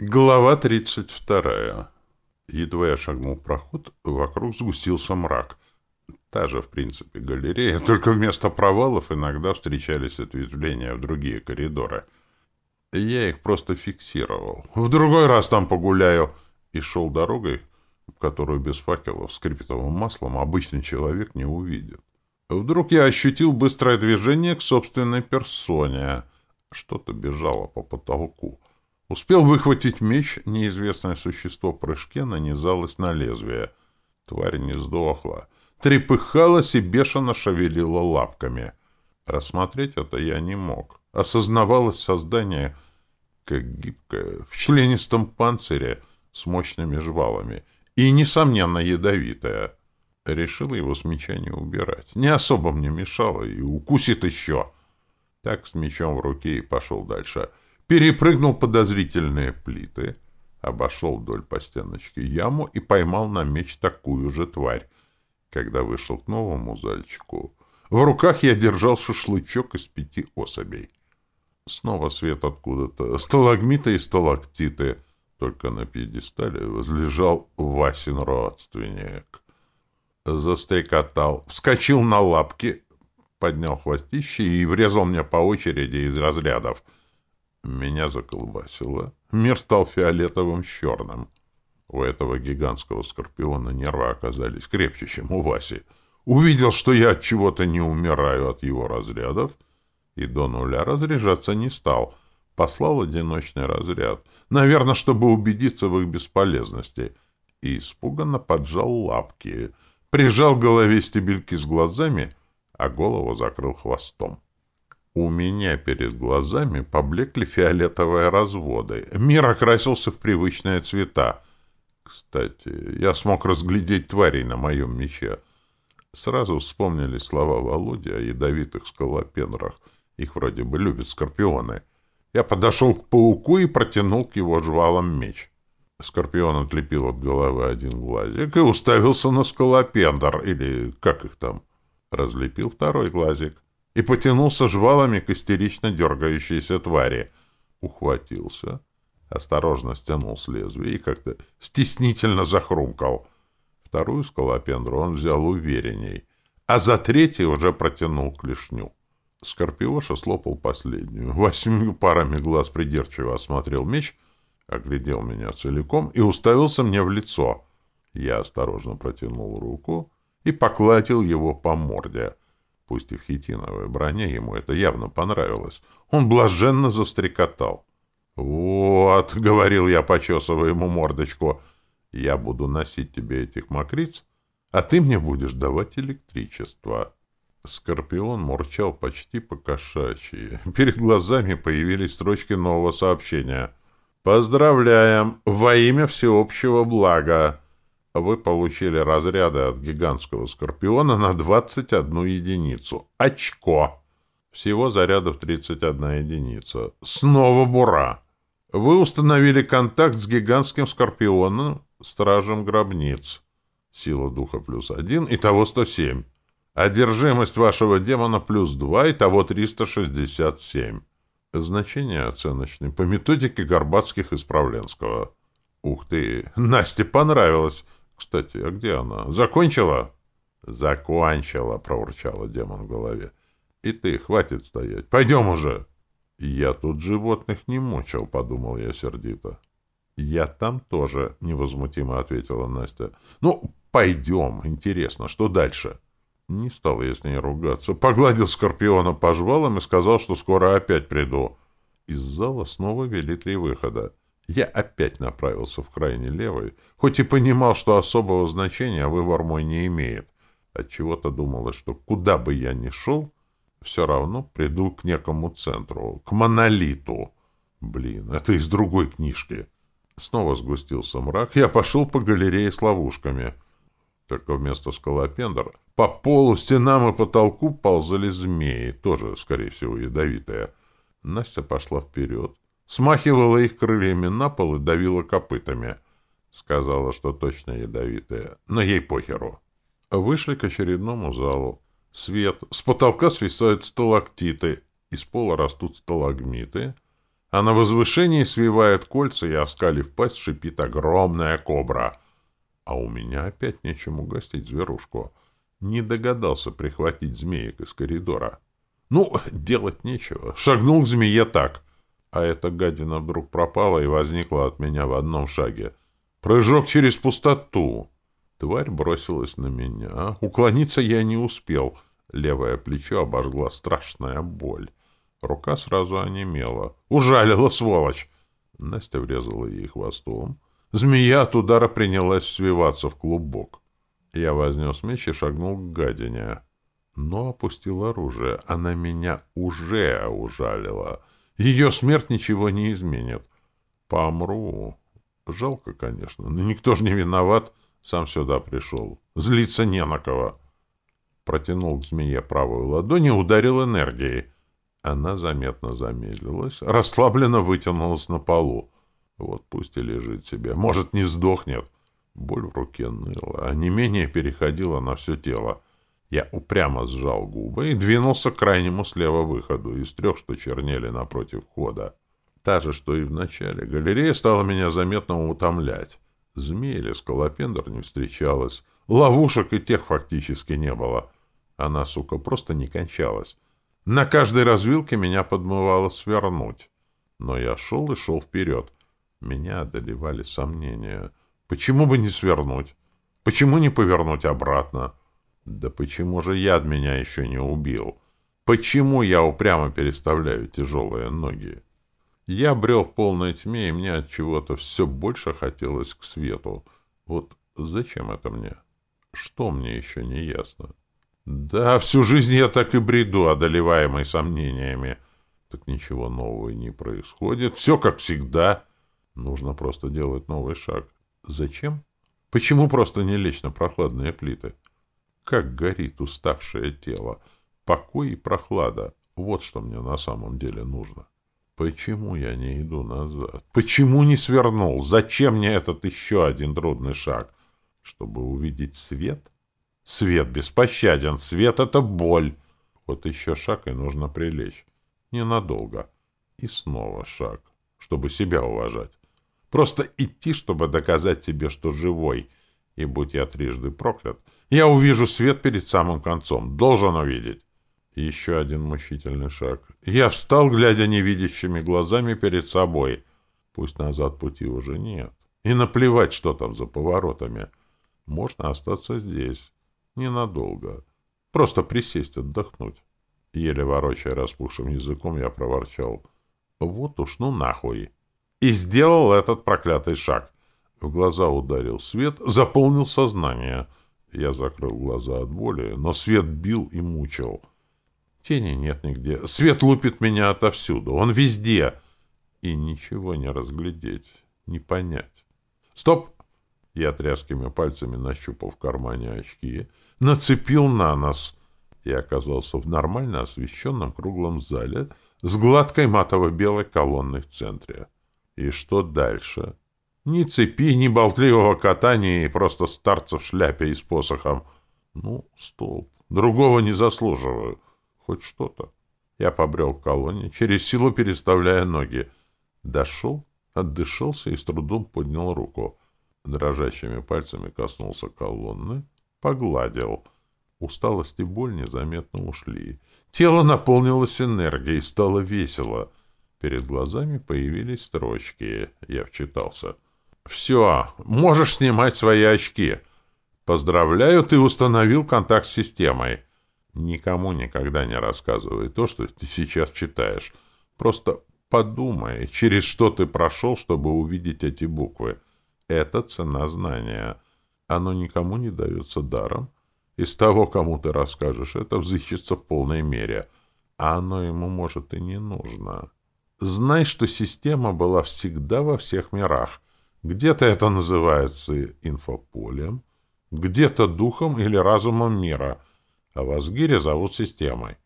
Глава 32. Едва я шагнул в проход, вокруг сгустился мрак. Та же, в принципе, галерея, только вместо провалов иногда встречались ответвления в другие коридоры. Я их просто фиксировал. В другой раз там погуляю. И шел дорогой, которую без факелов с крипетовым маслом обычный человек не увидит. Вдруг я ощутил быстрое движение к собственной персоне. Что-то бежало по потолку. Успел выхватить меч, неизвестное существо прыжке нанизалось на лезвие. Тварь не сдохла. Трепыхалась и бешено шевелила лапками. Рассмотреть это я не мог. Осознавалось создание, как гибкое, в членистом панцире, с мощными жвалами, и, несомненно, ядовитое. Решил его с меча не убирать. Не особо мне мешало, и укусит еще. Так с мечом в руке и пошел дальше — перепрыгнул подозрительные плиты, обошел вдоль по стеночке яму и поймал на меч такую же тварь. Когда вышел к новому зальчику, в руках я держал шашлычок из пяти особей. Снова свет откуда-то, сталагмиты и сталактиты. Только на пьедестале возлежал Васин родственник. Застрекотал, вскочил на лапки, поднял хвостище и врезал мне по очереди из разрядов — меня заколбасило, мир стал фиолетовым-черным. У этого гигантского скорпиона нервы оказались крепче, чем у Васи. Увидел, что я от чего-то не умираю от его разрядов, и до нуля разряжаться не стал. Послал одиночный разряд, наверное, чтобы убедиться в их бесполезности, и испуганно поджал лапки, прижал голове стебельки с глазами, а голову закрыл хвостом. У меня перед глазами поблекли фиолетовые разводы. Мир окрасился в привычные цвета. Кстати, я смог разглядеть тварей на моем мече. Сразу вспомнили слова Володи о ядовитых скалопендрах. Их вроде бы любят скорпионы. Я подошел к пауку и протянул к его жвалам меч. Скорпион отлепил от головы один глазик и уставился на скалопендр, или как их там. Разлепил второй глазик и потянулся жвалами к истерично дергающейся твари. Ухватился, осторожно стянул с лезвия и как-то стеснительно захрумкал. Вторую скалопендру он взял уверенней, а за третью уже протянул клешню. Скорпиоша слопал последнюю. Восьмью парами глаз придирчиво осмотрел меч, оглядел меня целиком и уставился мне в лицо. Я осторожно протянул руку и поклатил его по морде — пусть и в хитиновой броне ему это явно понравилось. Он блаженно застрекотал. «Вот», — говорил я, почесывая ему мордочку, — «я буду носить тебе этих мокриц, а ты мне будешь давать электричество». Скорпион мурчал почти по-кошачьи. Перед глазами появились строчки нового сообщения. «Поздравляем! Во имя всеобщего блага!» вы получили разряды от гигантского скорпиона на 21 единицу. Очко. Всего зарядов 31 единица. Снова бура. Вы установили контакт с гигантским скорпионом, стражем гробниц. Сила духа плюс 1, итого 107. Одержимость вашего демона плюс 2, итого 367. Значение оценочное по методике Горбатских и Справленского. Ух ты, Насте понравилось. Кстати, а где она? Закончила? Закончила, проворчала демон в голове. И ты, хватит стоять. Пойдем уже. Я тут животных не мучил, подумал я сердито. Я там тоже, невозмутимо ответила Настя. Ну, пойдем. Интересно, что дальше? Не стал я с ней ругаться. Погладил Скорпиона по жвалам и сказал, что скоро опять приду. Из зала снова вели три выхода. Я опять направился в крайне левый, хоть и понимал, что особого значения выбор мой не имеет. Отчего-то думалось, что куда бы я ни шел, все равно приду к некому центру, к монолиту. Блин, это из другой книжки. Снова сгустился мрак, я пошел по галерее с ловушками. Только вместо скалопендр по полу, стенам и потолку ползали змеи, тоже, скорее всего, ядовитые. Настя пошла вперед, смахивала их крыльями на пол и давила копытами. Сказала, что точно ядовитая, э, но ей похеру. Вышли к очередному залу. Свет. С потолка свисают сталактиты. Из пола растут сталагмиты. А на возвышении свивает кольца и, оскалив пасть, шипит огромная кобра. А у меня опять нечем угостить зверушку. Не догадался прихватить змеек из коридора. Ну, делать нечего. Шагнул к змее так а эта гадина вдруг пропала и возникла от меня в одном шаге. Прыжок через пустоту. Тварь бросилась на меня. А? Уклониться я не успел. Левое плечо обожгла страшная боль. Рука сразу онемела. Ужалила, сволочь! Настя врезала ей хвостом. Змея от удара принялась свиваться в клубок. Я вознес меч и шагнул к гадине. Но опустил оружие. Она меня уже ужалила. — ее смерть ничего не изменит. Помру. Жалко, конечно, но никто же не виноват. Сам сюда пришел. Злиться не на кого. Протянул к змее правую ладонь и ударил энергией. Она заметно замедлилась, расслабленно вытянулась на полу. Вот пусть и лежит себе. Может, не сдохнет. Боль в руке ныла, а не менее переходила на все тело. Я упрямо сжал губы и двинулся к крайнему слева выходу из трех, что чернели напротив входа. Та же, что и в начале, галерея стала меня заметно утомлять. Змеи или скалопендр не встречалось, ловушек и тех фактически не было. Она, сука, просто не кончалась. На каждой развилке меня подмывало свернуть. Но я шел и шел вперед. Меня одолевали сомнения. Почему бы не свернуть? Почему не повернуть обратно? — да почему же яд меня еще не убил? Почему я упрямо переставляю тяжелые ноги? Я брел в полной тьме, и мне от чего-то все больше хотелось к свету. Вот зачем это мне? Что мне еще не ясно? Да, всю жизнь я так и бреду, одолеваемый сомнениями. Так ничего нового не происходит. Все как всегда. Нужно просто делать новый шаг. Зачем? Почему просто не лечь на прохладные плиты? как горит уставшее тело, покой и прохлада. Вот что мне на самом деле нужно. Почему я не иду назад? Почему не свернул? Зачем мне этот еще один трудный шаг? Чтобы увидеть свет? Свет беспощаден, свет — это боль. Вот еще шаг, и нужно прилечь. Ненадолго. И снова шаг, чтобы себя уважать. Просто идти, чтобы доказать себе, что живой — и будь я трижды проклят, я увижу свет перед самым концом, должен увидеть. Еще один мучительный шаг. Я встал, глядя невидящими глазами перед собой. Пусть назад пути уже нет. И наплевать, что там за поворотами. Можно остаться здесь. Ненадолго. Просто присесть, отдохнуть. Еле ворочая распухшим языком, я проворчал. Вот уж ну нахуй. И сделал этот проклятый шаг. В глаза ударил свет, заполнил сознание. Я закрыл глаза от боли, но свет бил и мучил. Тени нет нигде. Свет лупит меня отовсюду. Он везде. И ничего не разглядеть, не понять. Стоп! Я тряскими пальцами нащупал в кармане очки, нацепил на нос и оказался в нормально освещенном круглом зале с гладкой матово-белой колонной в центре. И что дальше? — ни цепи, ни болтливого катания и просто старца в шляпе и с посохом. Ну, стоп. Другого не заслуживаю. Хоть что-то. Я побрел к колонне, через силу переставляя ноги. Дошел, отдышался и с трудом поднял руку. Дрожащими пальцами коснулся колонны, погладил. Усталость и боль незаметно ушли. Тело наполнилось энергией, стало весело. Перед глазами появились строчки. Я вчитался — все, можешь снимать свои очки. Поздравляю, ты установил контакт с системой. Никому никогда не рассказывай то, что ты сейчас читаешь. Просто подумай, через что ты прошел, чтобы увидеть эти буквы. Это цена знания. Оно никому не дается даром. Из того, кому ты расскажешь, это взыщется в полной мере. А оно ему, может, и не нужно. Знай, что система была всегда во всех мирах. Где-то это называется инфополем, где-то духом или разумом мира, а в Вазгири зовут системой.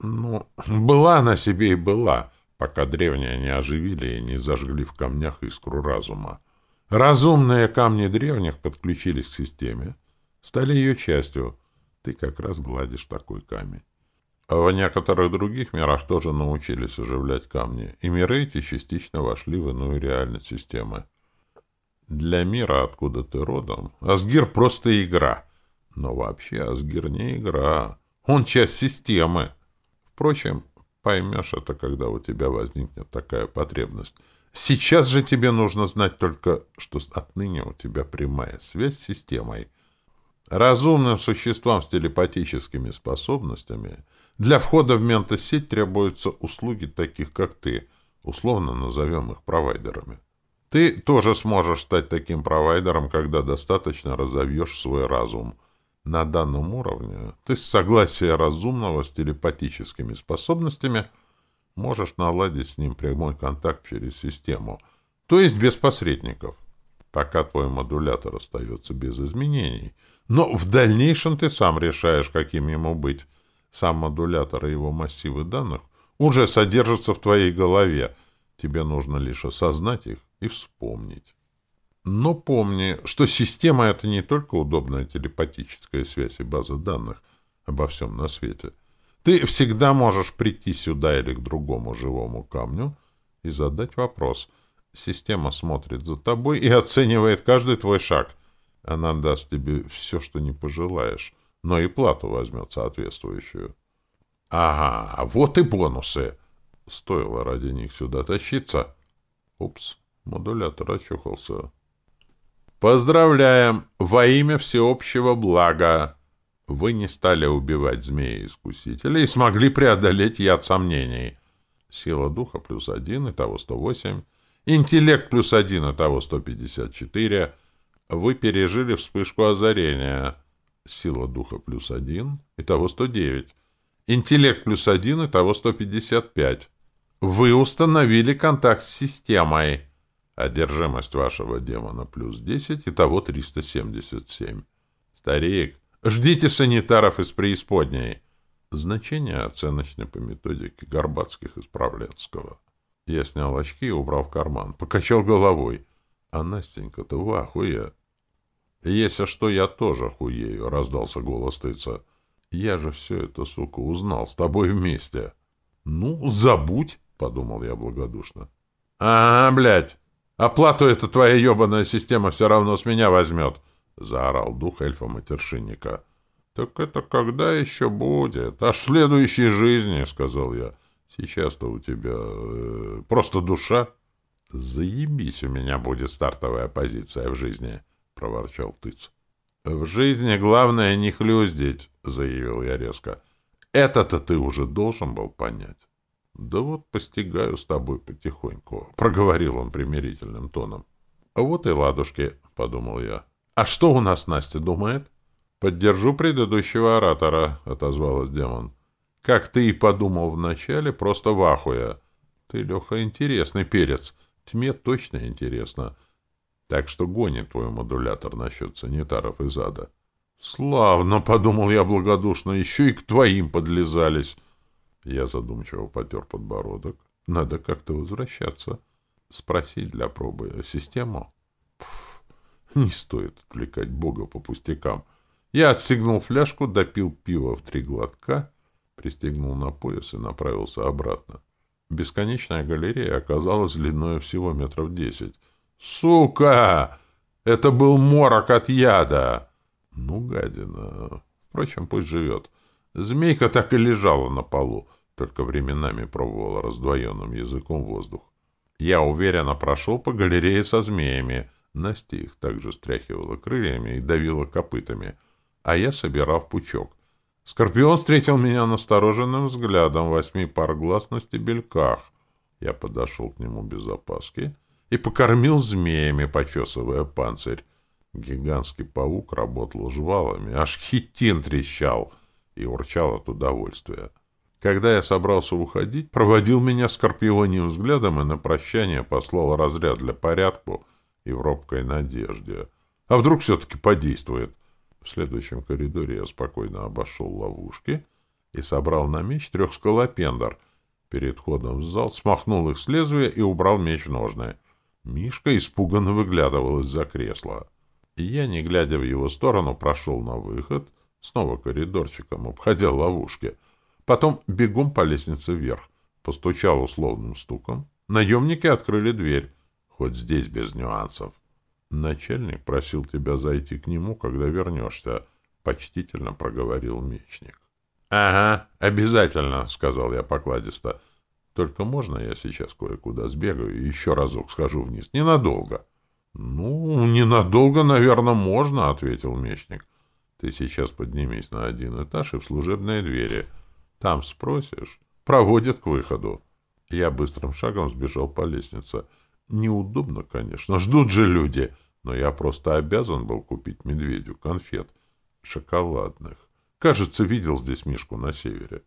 Ну, была она себе и была, пока древние не оживили и не зажгли в камнях искру разума. Разумные камни древних подключились к системе, стали ее частью. Ты как раз гладишь такой камень. А в некоторых других мирах тоже научились оживлять камни, и миры эти частично вошли в иную реальность системы. Для мира, откуда ты родом, Асгир просто игра. Но вообще Асгир не игра. Он часть системы. Впрочем, поймешь это, когда у тебя возникнет такая потребность. Сейчас же тебе нужно знать только, что отныне у тебя прямая связь с системой. Разумным существам с телепатическими способностями для входа в ментосеть требуются услуги таких, как ты. Условно назовем их провайдерами. Ты тоже сможешь стать таким провайдером, когда достаточно разовьешь свой разум. На данном уровне ты с согласия разумного с телепатическими способностями можешь наладить с ним прямой контакт через систему, то есть без посредников. Пока твой модулятор остается без изменений. Но в дальнейшем ты сам решаешь, каким ему быть. Сам модулятор и его массивы данных уже содержатся в твоей голове. Тебе нужно лишь осознать их и вспомнить. Но помни, что система — это не только удобная телепатическая связь и база данных обо всем на свете. Ты всегда можешь прийти сюда или к другому живому камню и задать вопрос. Система смотрит за тобой и оценивает каждый твой шаг. Она даст тебе все, что не пожелаешь, но и плату возьмет соответствующую. Ага, а вот и бонусы. Стоило ради них сюда тащиться. Упс. Модулятор очухался. «Поздравляем! Во имя всеобщего блага! Вы не стали убивать змеи-искусителя и смогли преодолеть яд сомнений. Сила духа плюс один, итого 108. Интеллект плюс один, итого 154. Вы пережили вспышку озарения. Сила духа плюс один, итого 109. Интеллект плюс один, итого 155. Вы установили контакт с системой» а держимость вашего демона плюс 10, итого 377. Старик, ждите санитаров из преисподней. Значение оценочной по методике Горбатских из Правленского. Я снял очки и убрал в карман. Покачал головой. А Настенька-то в ахуе. Если что, я тоже хуею, раздался голос тыца. Я же все это, сука, узнал с тобой вместе. Ну, забудь, подумал я благодушно. А, блядь. Оплату эта твоя ебаная система все равно с меня возьмет, — заорал дух эльфа матершинника. — Так это когда еще будет? Аж в следующей жизни, — сказал я. — Сейчас-то у тебя э, просто душа. — Заебись, у меня будет стартовая позиция в жизни, — проворчал тыц. — В жизни главное не хлюздить, — заявил я резко. — Это-то ты уже должен был понять. Да вот постигаю с тобой потихоньку, — проговорил он примирительным тоном. — А вот и ладушки, — подумал я. — А что у нас Настя думает? — Поддержу предыдущего оратора, — отозвалась демон. — Как ты и подумал вначале, просто в ахуя. Ты, Леха, интересный перец. Тьме точно интересно. Так что гони твой модулятор насчет санитаров из ада. — Славно, — подумал я благодушно, — еще и к твоим подлезались. Я задумчиво потер подбородок. Надо как-то возвращаться. Спросить для пробы систему. Пф, не стоит отвлекать Бога по пустякам. Я отстегнул фляжку, допил пиво в три глотка, пристегнул на пояс и направился обратно. Бесконечная галерея оказалась длиной всего метров десять. «Сука! Это был морок от яда!» «Ну, гадина! Впрочем, пусть живет. Змейка так и лежала на полу, только временами пробовала раздвоенным языком воздух. Я уверенно прошел по галерее со змеями. Настя их также стряхивала крыльями и давила копытами, а я собирал пучок. Скорпион встретил меня настороженным взглядом восьми пар глаз на стебельках. Я подошел к нему без опаски и покормил змеями, почесывая панцирь. Гигантский паук работал жвалами, аж хитин трещал — и урчала от удовольствия. Когда я собрался уходить, проводил меня скорпионим взглядом и на прощание послал разряд для порядку и в робкой надежде. А вдруг все-таки подействует? В следующем коридоре я спокойно обошел ловушки и собрал на меч трех скалопендр. Перед входом в зал смахнул их с лезвия и убрал меч в ножны. Мишка испуганно выглядывал из-за кресла. И я, не глядя в его сторону, прошел на выход — Снова коридорчиком обходя ловушки. Потом бегом по лестнице вверх. Постучал условным стуком. Наемники открыли дверь. Хоть здесь без нюансов. Начальник просил тебя зайти к нему, когда вернешься. Почтительно проговорил мечник. — Ага, обязательно, — сказал я покладисто. — Только можно я сейчас кое-куда сбегаю и еще разок схожу вниз? Ненадолго. — Ну, ненадолго, наверное, можно, — ответил мечник. — ты сейчас поднимись на один этаж и в служебные двери. Там спросишь. Проводят к выходу. Я быстрым шагом сбежал по лестнице. Неудобно, конечно, ждут же люди. Но я просто обязан был купить медведю конфет. Шоколадных. Кажется, видел здесь Мишку на севере.